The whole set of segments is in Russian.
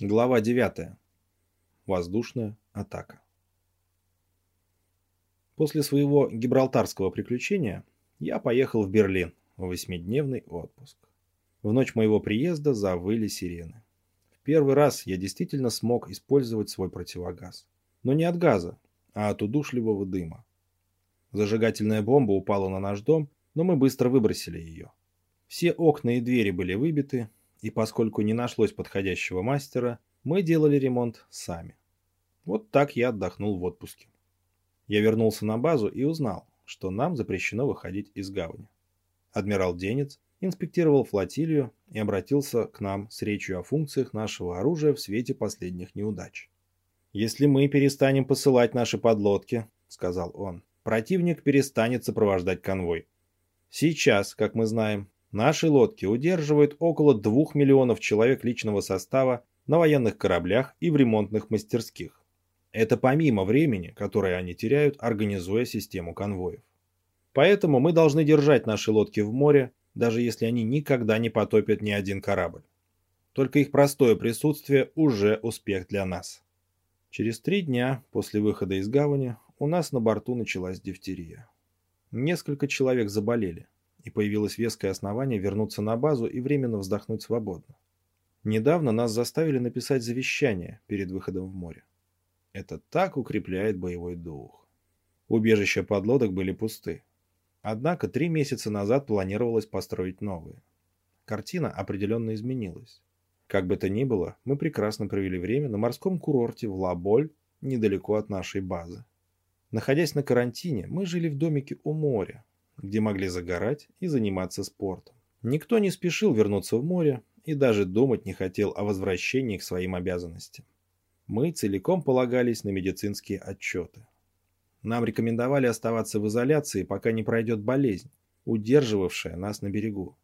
Глава 9. Воздушная атака. После своего гибралтарского приключения я поехал в Берлин в восьмидневный отпуск. В ночь моего приезда завыли сирены. В первый раз я действительно смог использовать свой противогаз. Но не от газа, а от удушливого дыма. Зажигательная бомба упала на наш дом, но мы быстро выбросили ее. Все окна и двери были выбиты, и поскольку не нашлось подходящего мастера, мы делали ремонт сами. Вот так я отдохнул в отпуске. Я вернулся на базу и узнал, что нам запрещено выходить из гавани. Адмирал Денец инспектировал флотилию и обратился к нам с речью о функциях нашего оружия в свете последних неудач. «Если мы перестанем посылать наши подлодки», — сказал он, — «противник перестанет сопровождать конвой. Сейчас, как мы знаем, Наши лодки удерживают около 2 миллионов человек личного состава на военных кораблях и в ремонтных мастерских. Это помимо времени, которое они теряют, организуя систему конвоев. Поэтому мы должны держать наши лодки в море, даже если они никогда не потопят ни один корабль. Только их простое присутствие уже успех для нас. Через три дня после выхода из гавани у нас на борту началась дифтерия. Несколько человек заболели и появилось веское основание вернуться на базу и временно вздохнуть свободно. Недавно нас заставили написать завещание перед выходом в море. Это так укрепляет боевой дух. Убежища подлодок были пусты. Однако три месяца назад планировалось построить новые. Картина определенно изменилась. Как бы то ни было, мы прекрасно провели время на морском курорте в Лаболь, недалеко от нашей базы. Находясь на карантине, мы жили в домике у моря, где могли загорать и заниматься спортом. Никто не спешил вернуться в море и даже думать не хотел о возвращении к своим обязанностям. Мы целиком полагались на медицинские отчеты. Нам рекомендовали оставаться в изоляции, пока не пройдет болезнь, удерживавшая нас на берегу.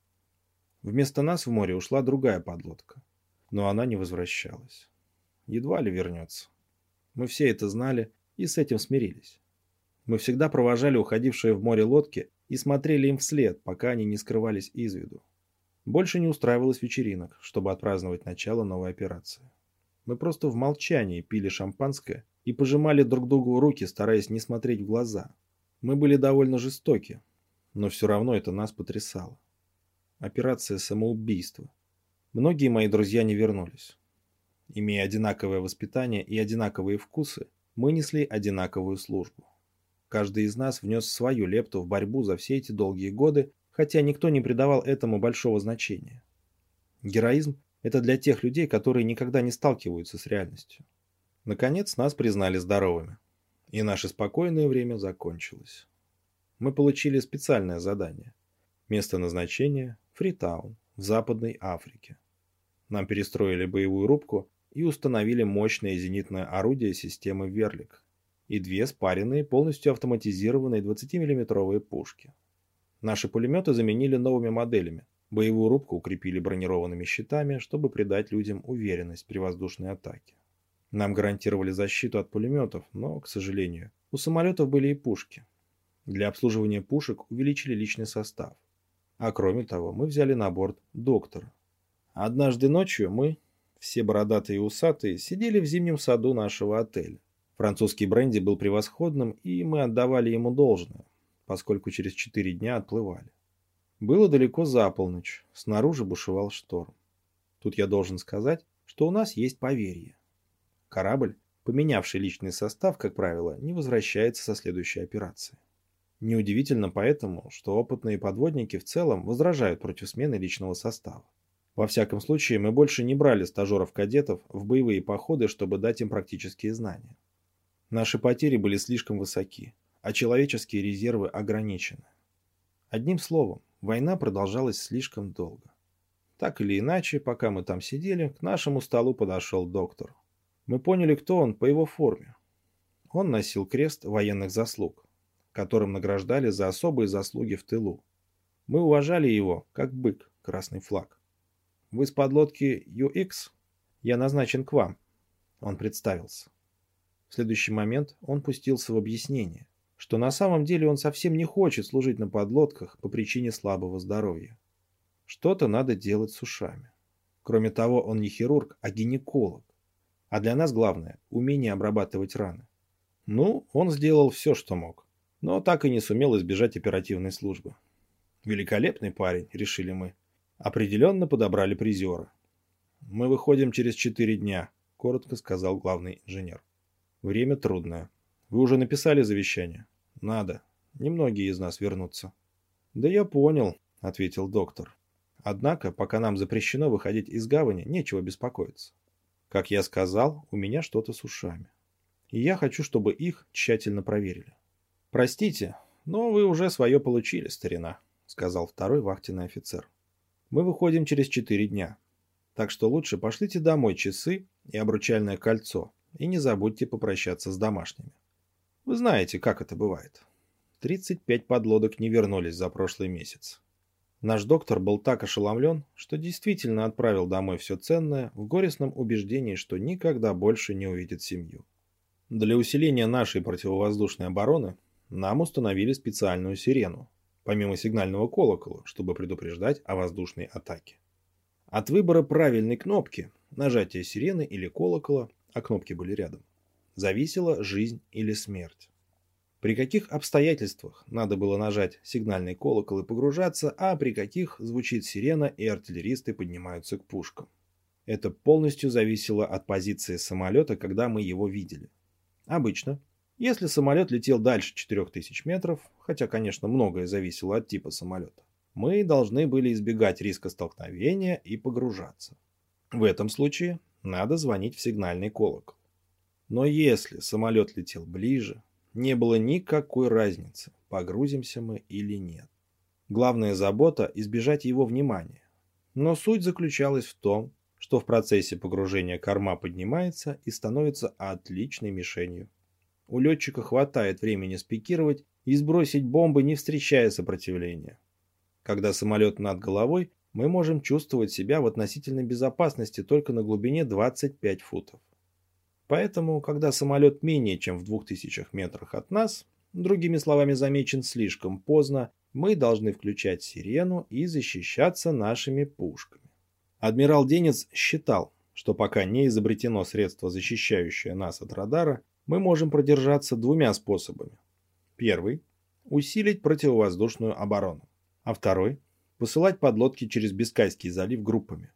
Вместо нас в море ушла другая подлодка, но она не возвращалась. Едва ли вернется. Мы все это знали и с этим смирились. Мы всегда провожали уходившие в море лодки и смотрели им вслед, пока они не скрывались из виду. Больше не устраивалось вечеринок, чтобы отпраздновать начало новой операции. Мы просто в молчании пили шампанское и пожимали друг другу руки, стараясь не смотреть в глаза. Мы были довольно жестоки, но все равно это нас потрясало. Операция самоубийства. Многие мои друзья не вернулись. Имея одинаковое воспитание и одинаковые вкусы, мы несли одинаковую службу. Каждый из нас внес свою лепту в борьбу за все эти долгие годы, хотя никто не придавал этому большого значения. Героизм – это для тех людей, которые никогда не сталкиваются с реальностью. Наконец нас признали здоровыми, и наше спокойное время закончилось. Мы получили специальное задание. Место назначения – Фритаун, в Западной Африке. Нам перестроили боевую рубку и установили мощное зенитное орудие системы «Верлик», и две спаренные, полностью автоматизированные 20-мм пушки. Наши пулеметы заменили новыми моделями. Боевую рубку укрепили бронированными щитами, чтобы придать людям уверенность при воздушной атаке. Нам гарантировали защиту от пулеметов, но, к сожалению, у самолетов были и пушки. Для обслуживания пушек увеличили личный состав. А кроме того, мы взяли на борт доктора. Однажды ночью мы, все бородатые и усатые, сидели в зимнем саду нашего отеля. Французский бренди был превосходным, и мы отдавали ему должное, поскольку через четыре дня отплывали. Было далеко за полночь, снаружи бушевал шторм. Тут я должен сказать, что у нас есть поверье. Корабль, поменявший личный состав, как правило, не возвращается со следующей операции. Неудивительно поэтому, что опытные подводники в целом возражают против смены личного состава. Во всяком случае, мы больше не брали стажеров-кадетов в боевые походы, чтобы дать им практические знания. Наши потери были слишком высоки, а человеческие резервы ограничены. Одним словом, война продолжалась слишком долго. Так или иначе, пока мы там сидели, к нашему столу подошел доктор. Мы поняли, кто он по его форме. Он носил крест военных заслуг, которым награждали за особые заслуги в тылу. Мы уважали его, как бык, красный флаг. «Вы с подлодки UX? Я назначен к вам». Он представился. Следующий момент он пустился в объяснение, что на самом деле он совсем не хочет служить на подлодках по причине слабого здоровья. Что-то надо делать с ушами. Кроме того, он не хирург, а гинеколог. А для нас главное – умение обрабатывать раны. Ну, он сделал все, что мог, но так и не сумел избежать оперативной службы. Великолепный парень, решили мы. Определенно подобрали призера. Мы выходим через четыре дня, коротко сказал главный инженер. Время трудное. Вы уже написали завещание? Надо. Немногие из нас вернутся. Да я понял, ответил доктор. Однако, пока нам запрещено выходить из гавани, нечего беспокоиться. Как я сказал, у меня что-то с ушами. И я хочу, чтобы их тщательно проверили. Простите, но вы уже свое получили, старина, сказал второй вахтенный офицер. Мы выходим через четыре дня. Так что лучше пошлите домой часы и обручальное кольцо, и не забудьте попрощаться с домашними. Вы знаете, как это бывает. 35 подлодок не вернулись за прошлый месяц. Наш доктор был так ошеломлен, что действительно отправил домой все ценное в горестном убеждении, что никогда больше не увидит семью. Для усиления нашей противовоздушной обороны нам установили специальную сирену, помимо сигнального колокола, чтобы предупреждать о воздушной атаке. От выбора правильной кнопки, нажатия сирены или колокола, а кнопки были рядом, зависела жизнь или смерть. При каких обстоятельствах надо было нажать сигнальный колокол и погружаться, а при каких звучит сирена и артиллеристы поднимаются к пушкам. Это полностью зависело от позиции самолета, когда мы его видели. Обычно, если самолет летел дальше 4000 метров, хотя, конечно, многое зависело от типа самолета, мы должны были избегать риска столкновения и погружаться. В этом случае надо звонить в сигнальный колокол. Но если самолет летел ближе, не было никакой разницы, погрузимся мы или нет. Главная забота – избежать его внимания. Но суть заключалась в том, что в процессе погружения корма поднимается и становится отличной мишенью. У летчика хватает времени спикировать и сбросить бомбы, не встречая сопротивления. Когда самолет над головой, мы можем чувствовать себя в относительной безопасности только на глубине 25 футов. Поэтому, когда самолет менее чем в 2000 метрах от нас, другими словами замечен слишком поздно, мы должны включать сирену и защищаться нашими пушками. Адмирал Денец считал, что пока не изобретено средство, защищающее нас от радара, мы можем продержаться двумя способами. Первый – усилить противовоздушную оборону, а второй – посылать подлодки через Бискайский залив группами.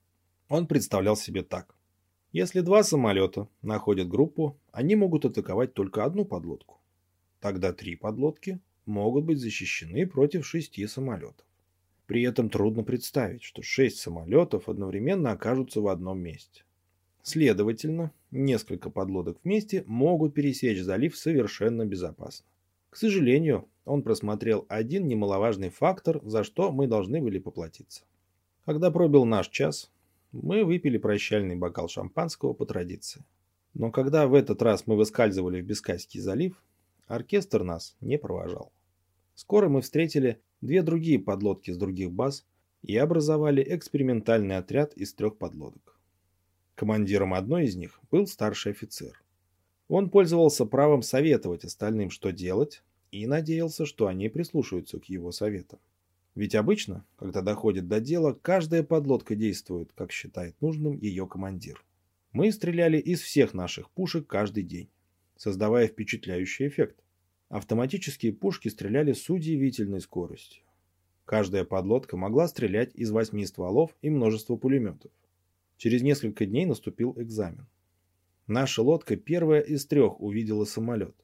Он представлял себе так. Если два самолета находят группу, они могут атаковать только одну подлодку. Тогда три подлодки могут быть защищены против шести самолетов. При этом трудно представить, что шесть самолетов одновременно окажутся в одном месте. Следовательно, несколько подлодок вместе могут пересечь залив совершенно безопасно. К сожалению, он просмотрел один немаловажный фактор, за что мы должны были поплатиться. Когда пробил наш час, мы выпили прощальный бокал шампанского по традиции. Но когда в этот раз мы выскальзывали в Бискайский залив, оркестр нас не провожал. Скоро мы встретили две другие подлодки с других баз и образовали экспериментальный отряд из трех подлодок. Командиром одной из них был старший офицер. Он пользовался правом советовать остальным, что делать, и надеялся, что они прислушаются к его советам. Ведь обычно, когда доходит до дела, каждая подлодка действует, как считает нужным ее командир. Мы стреляли из всех наших пушек каждый день, создавая впечатляющий эффект. Автоматические пушки стреляли с удивительной скоростью. Каждая подлодка могла стрелять из восьми стволов и множества пулеметов. Через несколько дней наступил экзамен. Наша лодка первая из трех увидела самолет.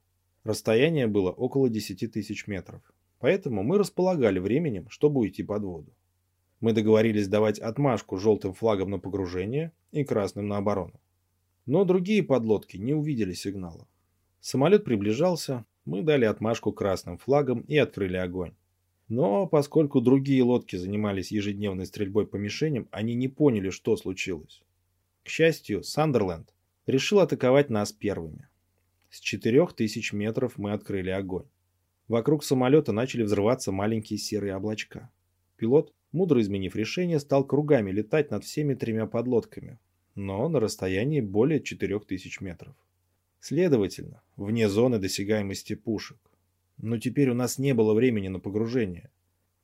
Расстояние было около 10 тысяч метров. Поэтому мы располагали временем, чтобы уйти под воду. Мы договорились давать отмашку желтым флагом на погружение и красным на оборону. Но другие подлодки не увидели сигнала. Самолет приближался, мы дали отмашку красным флагом и открыли огонь. Но поскольку другие лодки занимались ежедневной стрельбой по мишеням, они не поняли, что случилось. К счастью, Сандерленд решил атаковать нас первыми. С 4000 метров мы открыли огонь. Вокруг самолета начали взрываться маленькие серые облачка. Пилот, мудро изменив решение, стал кругами летать над всеми тремя подлодками, но на расстоянии более 4000 метров. Следовательно, вне зоны досягаемости пушек. Но теперь у нас не было времени на погружение,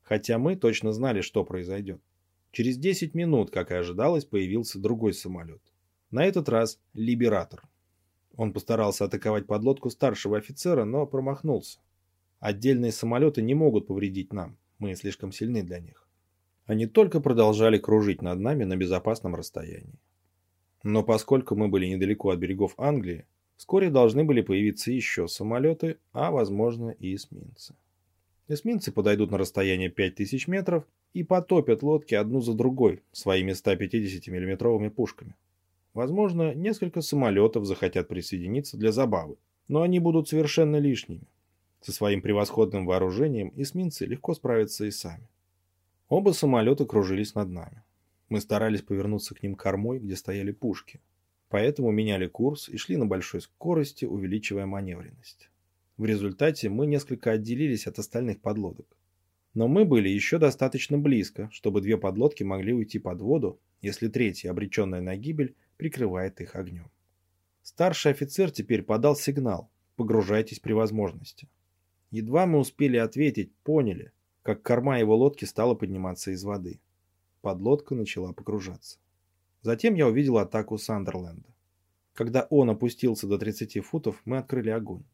хотя мы точно знали, что произойдет. Через 10 минут, как и ожидалось, появился другой самолет. На этот раз «Либератор». Он постарался атаковать подлодку старшего офицера, но промахнулся. Отдельные самолеты не могут повредить нам, мы слишком сильны для них. Они только продолжали кружить над нами на безопасном расстоянии. Но поскольку мы были недалеко от берегов Англии, вскоре должны были появиться еще самолеты, а возможно и эсминцы. Эсминцы подойдут на расстояние 5000 метров и потопят лодки одну за другой своими 150 миллиметровыми пушками. Возможно, несколько самолетов захотят присоединиться для забавы, но они будут совершенно лишними. Со своим превосходным вооружением эсминцы легко справятся и сами. Оба самолета кружились над нами. Мы старались повернуться к ним кормой, где стояли пушки. Поэтому меняли курс и шли на большой скорости, увеличивая маневренность. В результате мы несколько отделились от остальных подлодок. Но мы были еще достаточно близко, чтобы две подлодки могли уйти под воду, если третья, обреченная на гибель, прикрывает их огнем. Старший офицер теперь подал сигнал «Погружайтесь при возможности». Едва мы успели ответить, поняли, как корма его лодки стала подниматься из воды подлодка начала погружаться. Затем я увидел атаку Сандерленда. Когда он опустился до 30 футов, мы открыли огонь.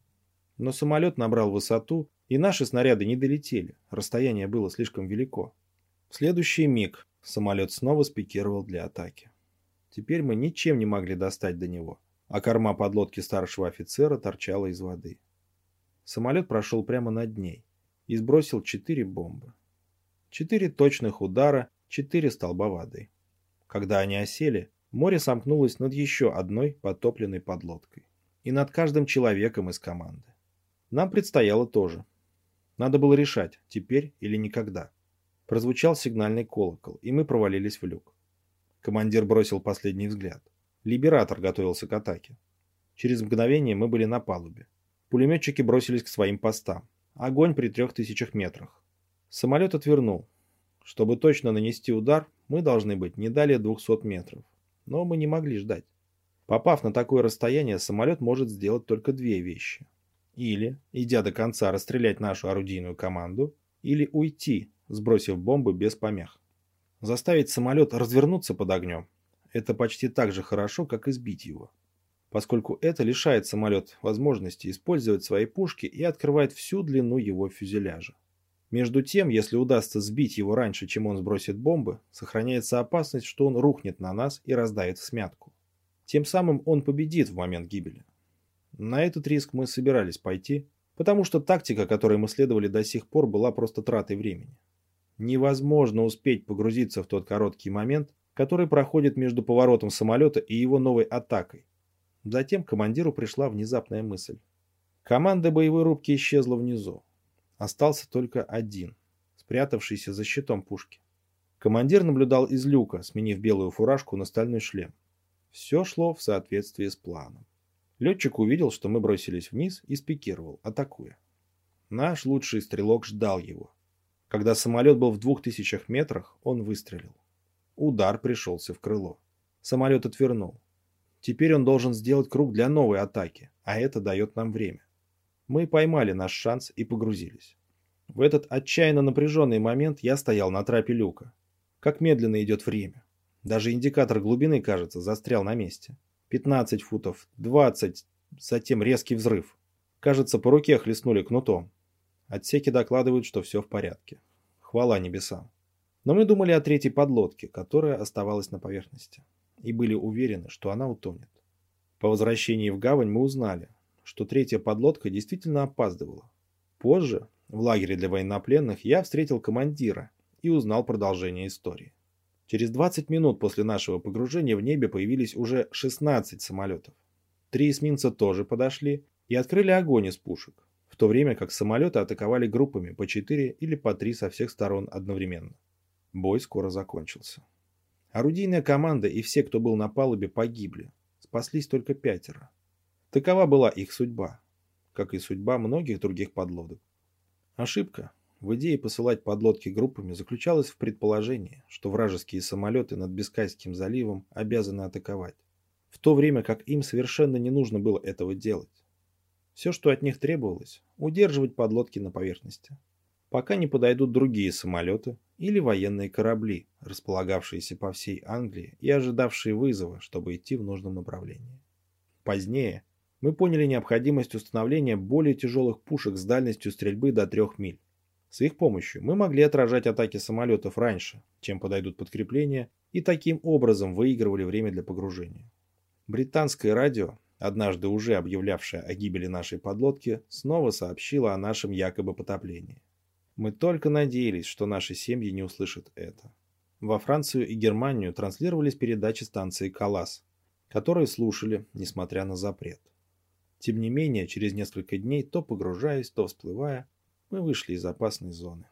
Но самолет набрал высоту, и наши снаряды не долетели, расстояние было слишком велико. В следующий миг самолет снова спикировал для атаки. Теперь мы ничем не могли достать до него, а корма подлодки старшего офицера торчала из воды. Самолет прошел прямо над ней и сбросил четыре бомбы. Четыре точных удара, четыре столба воды. Когда они осели, море сомкнулось над еще одной потопленной подлодкой. И над каждым человеком из команды. Нам предстояло тоже. Надо было решать, теперь или никогда. Прозвучал сигнальный колокол, и мы провалились в люк. Командир бросил последний взгляд. Либератор готовился к атаке. Через мгновение мы были на палубе. Пулеметчики бросились к своим постам. Огонь при трех тысячах метрах. Самолет отвернул, чтобы точно нанести удар, мы должны быть не далее 200 метров. Но мы не могли ждать. Попав на такое расстояние, самолет может сделать только две вещи. Или, идя до конца, расстрелять нашу орудийную команду, или уйти, сбросив бомбы без помех. Заставить самолет развернуться под огнем – это почти так же хорошо, как избить его. Поскольку это лишает самолет возможности использовать свои пушки и открывает всю длину его фюзеляжа. Между тем, если удастся сбить его раньше, чем он сбросит бомбы, сохраняется опасность, что он рухнет на нас и раздавит смятку. Тем самым он победит в момент гибели. На этот риск мы собирались пойти, потому что тактика, которой мы следовали до сих пор, была просто тратой времени. Невозможно успеть погрузиться в тот короткий момент, который проходит между поворотом самолета и его новой атакой. Затем командиру пришла внезапная мысль. Команда боевой рубки исчезла внизу. Остался только один, спрятавшийся за щитом пушки. Командир наблюдал из люка, сменив белую фуражку на стальной шлем. Все шло в соответствии с планом. Летчик увидел, что мы бросились вниз и спикировал, атакуя. Наш лучший стрелок ждал его. Когда самолет был в двух тысячах метрах, он выстрелил. Удар пришелся в крыло. Самолет отвернул. Теперь он должен сделать круг для новой атаки, а это дает нам время. Мы поймали наш шанс и погрузились. В этот отчаянно напряженный момент я стоял на трапе люка. Как медленно идет время. Даже индикатор глубины, кажется, застрял на месте. 15 футов, 20, затем резкий взрыв. Кажется, по руке хлестнули кнутом. Отсеки докладывают, что все в порядке. Хвала небесам. Но мы думали о третьей подлодке, которая оставалась на поверхности. И были уверены, что она утонет. По возвращении в гавань мы узнали, что третья подлодка действительно опаздывала. Позже, в лагере для военнопленных, я встретил командира и узнал продолжение истории. Через 20 минут после нашего погружения в небе появились уже 16 самолетов. Три эсминца тоже подошли и открыли огонь из пушек, в то время как самолеты атаковали группами по 4 или по 3 со всех сторон одновременно. Бой скоро закончился. Орудийная команда и все, кто был на палубе, погибли. Спаслись только пятеро. Такова была их судьба, как и судьба многих других подлодок. Ошибка в идее посылать подлодки группами заключалась в предположении, что вражеские самолеты над Бискайским заливом обязаны атаковать, в то время как им совершенно не нужно было этого делать. Все, что от них требовалось – удерживать подлодки на поверхности, пока не подойдут другие самолеты или военные корабли, располагавшиеся по всей Англии и ожидавшие вызова, чтобы идти в нужном направлении. Позднее мы поняли необходимость установления более тяжелых пушек с дальностью стрельбы до 3 миль. С их помощью мы могли отражать атаки самолетов раньше, чем подойдут подкрепления, и таким образом выигрывали время для погружения. Британское радио, однажды уже объявлявшее о гибели нашей подлодки, снова сообщило о нашем якобы потоплении. Мы только надеялись, что наши семьи не услышат это. Во Францию и Германию транслировались передачи станции «Калас», которые слушали, несмотря на запрет. Тем не менее, через несколько дней, то погружаясь, то всплывая, мы вышли из опасной зоны.